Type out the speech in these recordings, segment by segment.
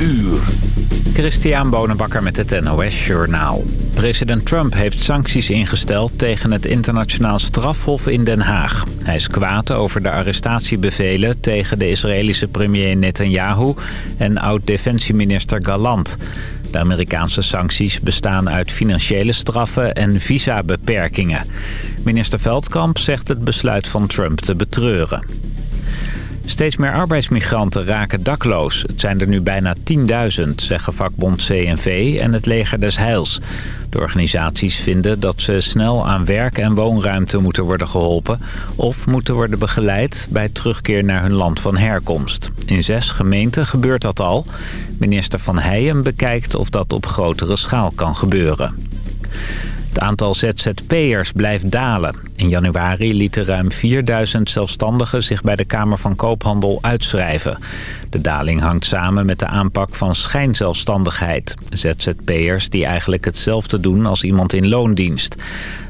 uur. Christian Bonenbakker met het NOS Journaal. President Trump heeft sancties ingesteld tegen het internationaal strafhof in Den Haag. Hij is kwaad over de arrestatiebevelen tegen de Israëlische premier Netanyahu en oud-defensieminister Galant. De Amerikaanse sancties bestaan uit financiële straffen en visabeperkingen. Minister Veldkamp zegt het besluit van Trump te betreuren. Steeds meer arbeidsmigranten raken dakloos. Het zijn er nu bijna 10.000, zeggen vakbond CNV en het leger des Heils. De organisaties vinden dat ze snel aan werk en woonruimte moeten worden geholpen... of moeten worden begeleid bij terugkeer naar hun land van herkomst. In zes gemeenten gebeurt dat al. Minister Van Heijen bekijkt of dat op grotere schaal kan gebeuren. Het aantal ZZP'ers blijft dalen. In januari lieten ruim 4000 zelfstandigen zich bij de Kamer van Koophandel uitschrijven. De daling hangt samen met de aanpak van schijnzelfstandigheid. ZZP'ers die eigenlijk hetzelfde doen als iemand in loondienst.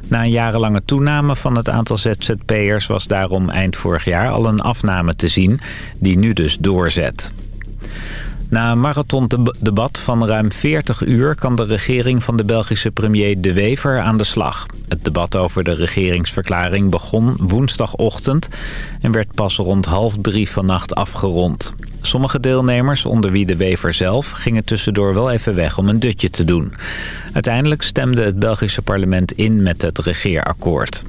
Na een jarenlange toename van het aantal ZZP'ers was daarom eind vorig jaar al een afname te zien, die nu dus doorzet. Na een marathondebat van ruim 40 uur kan de regering van de Belgische premier De Wever aan de slag. Het debat over de regeringsverklaring begon woensdagochtend en werd pas rond half drie vannacht afgerond. Sommige deelnemers, onder wie De Wever zelf, gingen tussendoor wel even weg om een dutje te doen. Uiteindelijk stemde het Belgische parlement in met het regeerakkoord.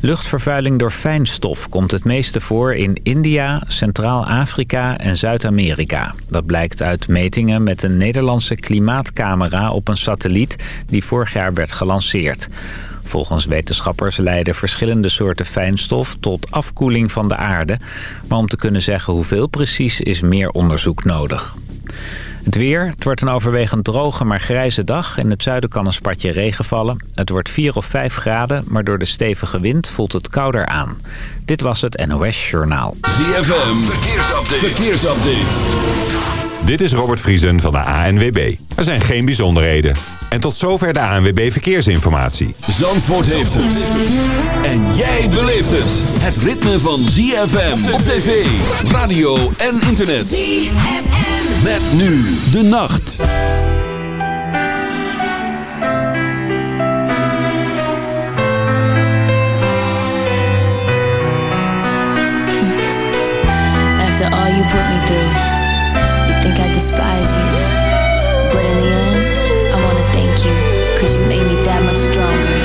Luchtvervuiling door fijnstof komt het meeste voor in India, Centraal-Afrika en Zuid-Amerika. Dat blijkt uit metingen met een Nederlandse klimaatcamera op een satelliet die vorig jaar werd gelanceerd. Volgens wetenschappers leiden verschillende soorten fijnstof tot afkoeling van de aarde. Maar om te kunnen zeggen hoeveel precies is meer onderzoek nodig. Het weer. Het wordt een overwegend droge, maar grijze dag. In het zuiden kan een spatje regen vallen. Het wordt 4 of 5 graden, maar door de stevige wind voelt het kouder aan. Dit was het NOS Journaal. ZFM. Verkeersupdate. Verkeersupdate. Dit is Robert Vriesen van de ANWB. Er zijn geen bijzonderheden. En tot zover de ANWB Verkeersinformatie. Zandvoort heeft het. En jij beleeft het. Het ritme van ZFM op tv, radio en internet. ZFM. Met nu de nacht. Cause you made me that much stronger.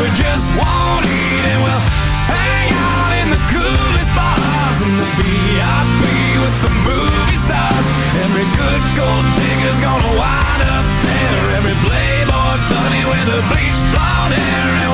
We just won't eat And we'll hang out in the coolest bars And the VIP with the movie stars. Every good gold digger's gonna wind up there. Every playboy bunny with a bleached blonde hair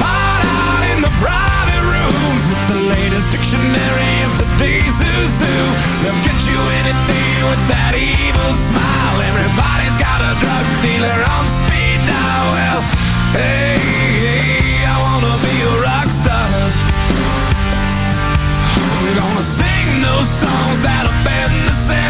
hide out in the private rooms With the latest dictionary of today's who's who They'll get you anything with that evil smile. Everybody's got a drug dealer on speed dial. Well, hey, hey, I wanna be a rock star. I'm gonna sing those songs that offend the senses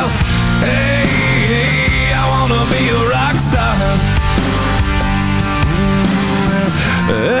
Hey,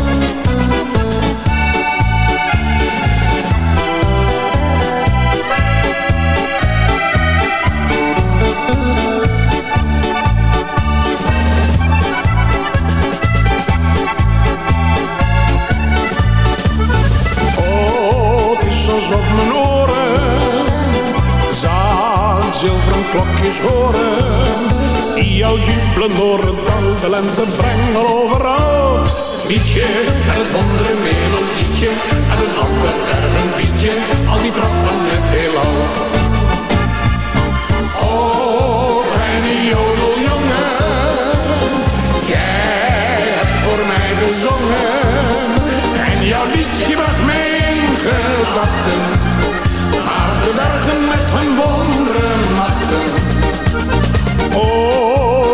Klokjes horen. Die jou jubelen door het dal, de lente overal. Liedje en het wondere melodietje en een ander liedje, al die pracht van het heelal. Oh, kleine jodeljongen, jij hebt voor mij gezongen. En jouw liedje bracht mij in gedachten. Naar de bergen met hun wonderen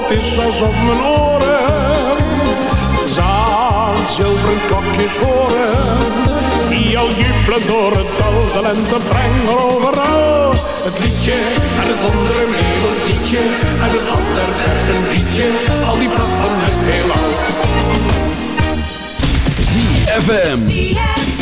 het is alsof mijn oren zaad zilveren klokjes horen. Die jou jubelen door het dal, de lente brengen overal. Het liedje en het wondere melodietje en het ander berg een liedje. Al die pracht van het heelal. ZFM.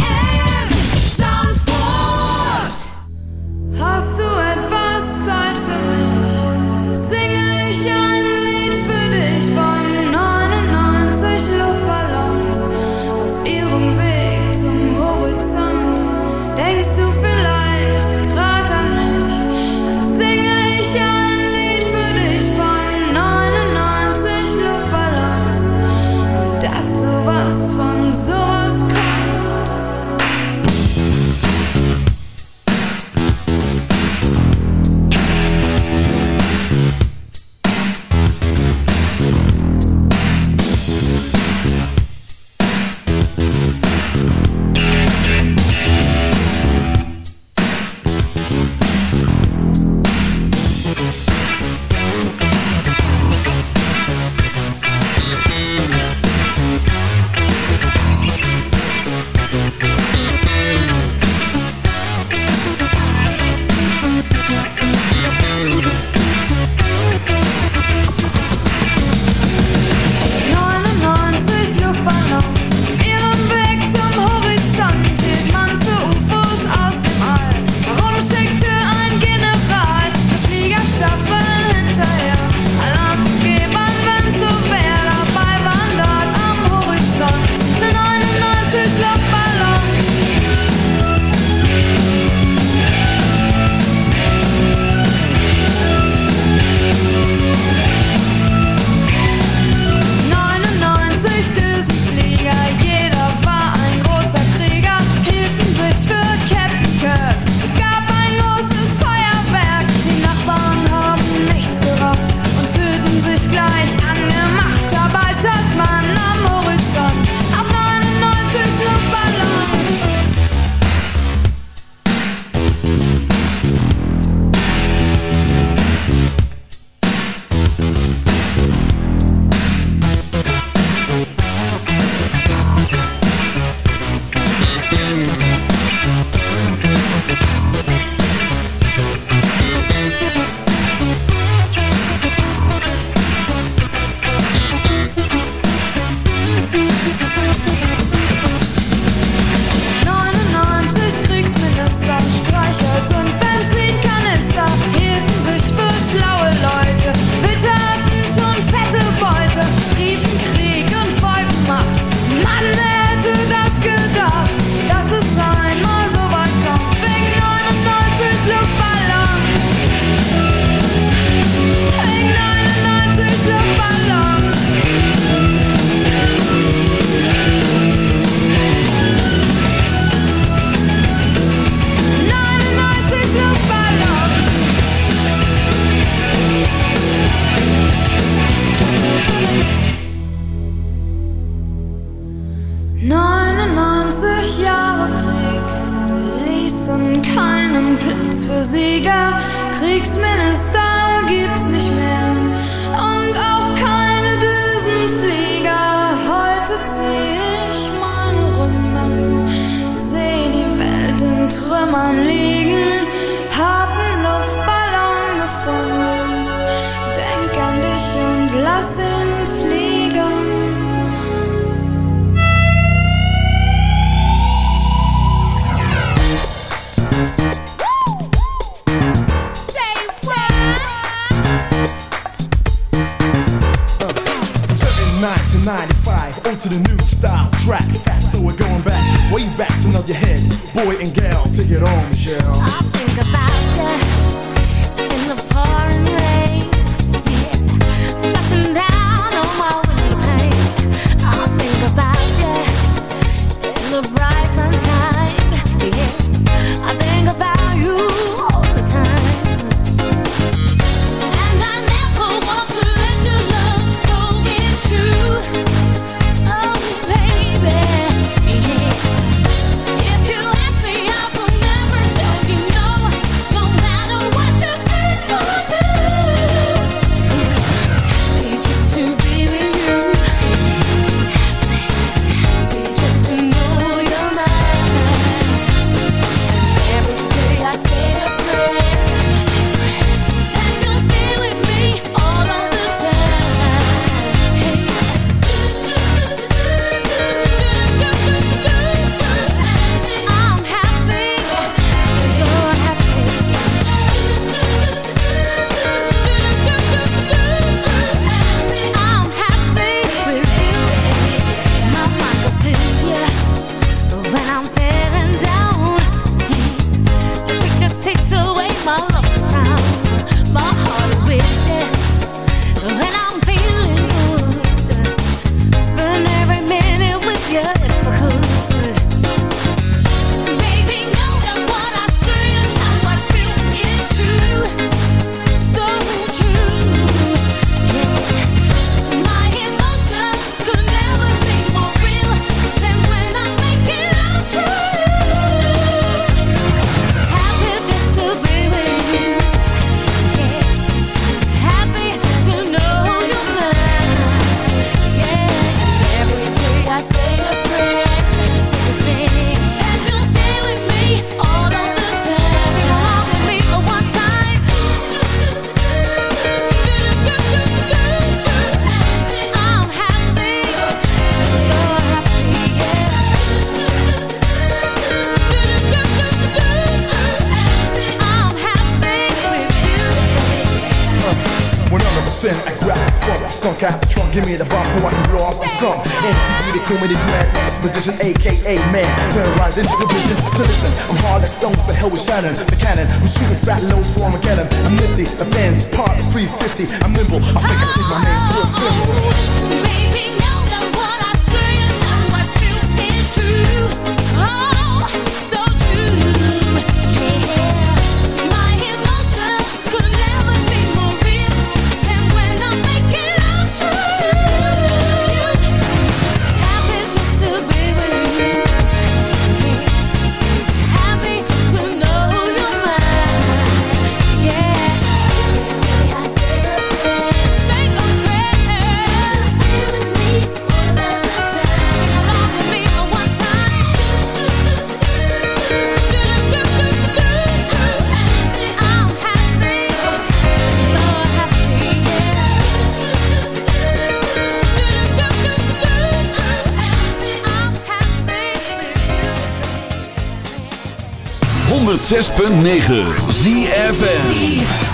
106.9 ZFN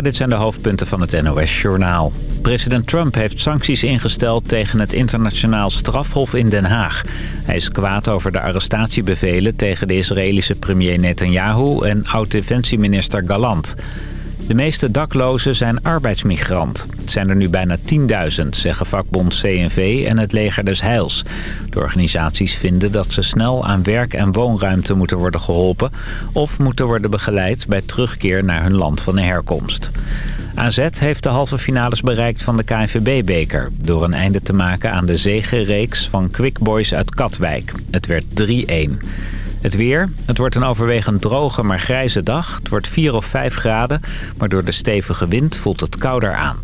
Dit zijn de hoofdpunten van het NOS-journaal. President Trump heeft sancties ingesteld tegen het internationaal strafhof in Den Haag. Hij is kwaad over de arrestatiebevelen tegen de Israëlische premier Netanyahu en oud-defensieminister Galant. De meeste daklozen zijn arbeidsmigrant. Het zijn er nu bijna 10.000, zeggen vakbond CNV en het leger des Heils. De organisaties vinden dat ze snel aan werk- en woonruimte moeten worden geholpen... of moeten worden begeleid bij terugkeer naar hun land van herkomst. AZ heeft de halve finales bereikt van de KNVB-beker... door een einde te maken aan de zegenreeks van Quick Boys uit Katwijk. Het werd 3-1. Het weer. Het wordt een overwegend droge, maar grijze dag. Het wordt 4 of 5 graden, maar door de stevige wind voelt het kouder aan.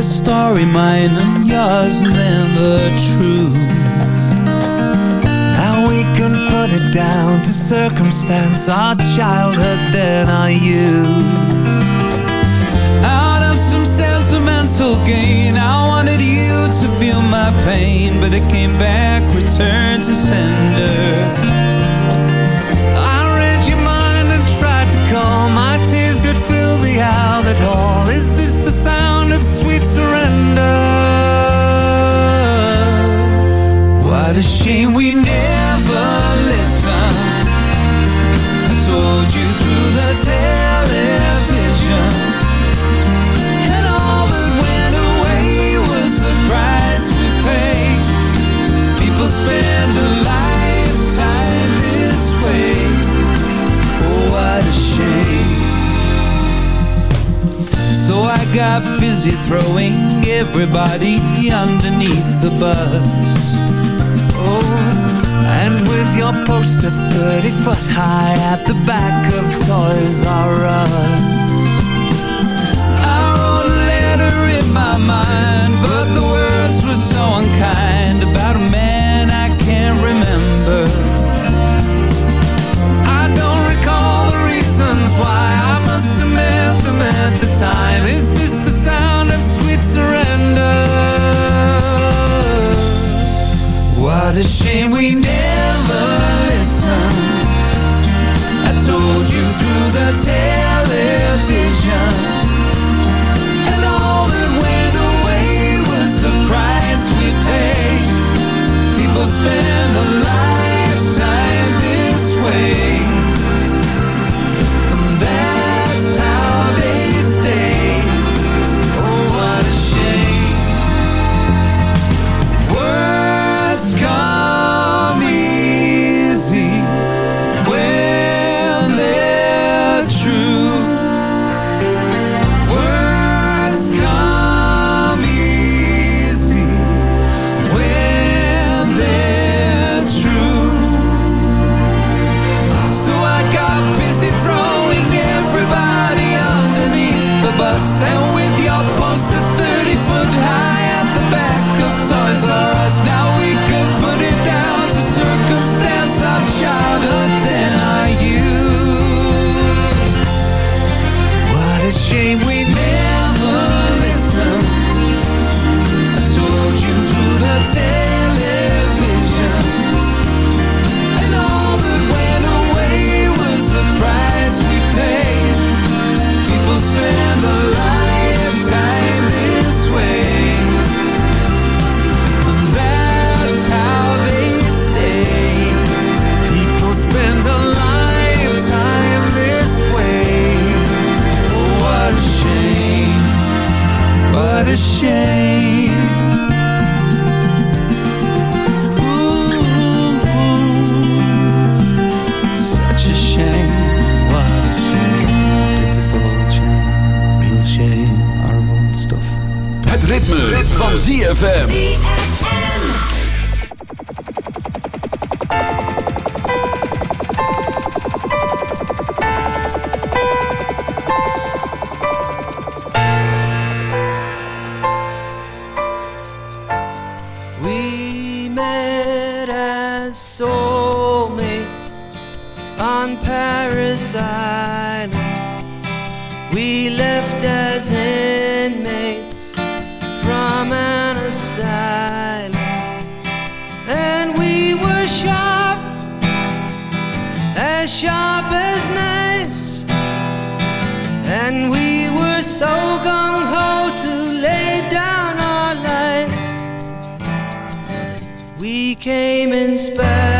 their story mine and yours and then the truth. Now we can put it down to circumstance or underneath the bus. sharp, as sharp as knives. And we were so gung ho to lay down our lives. We came in spades.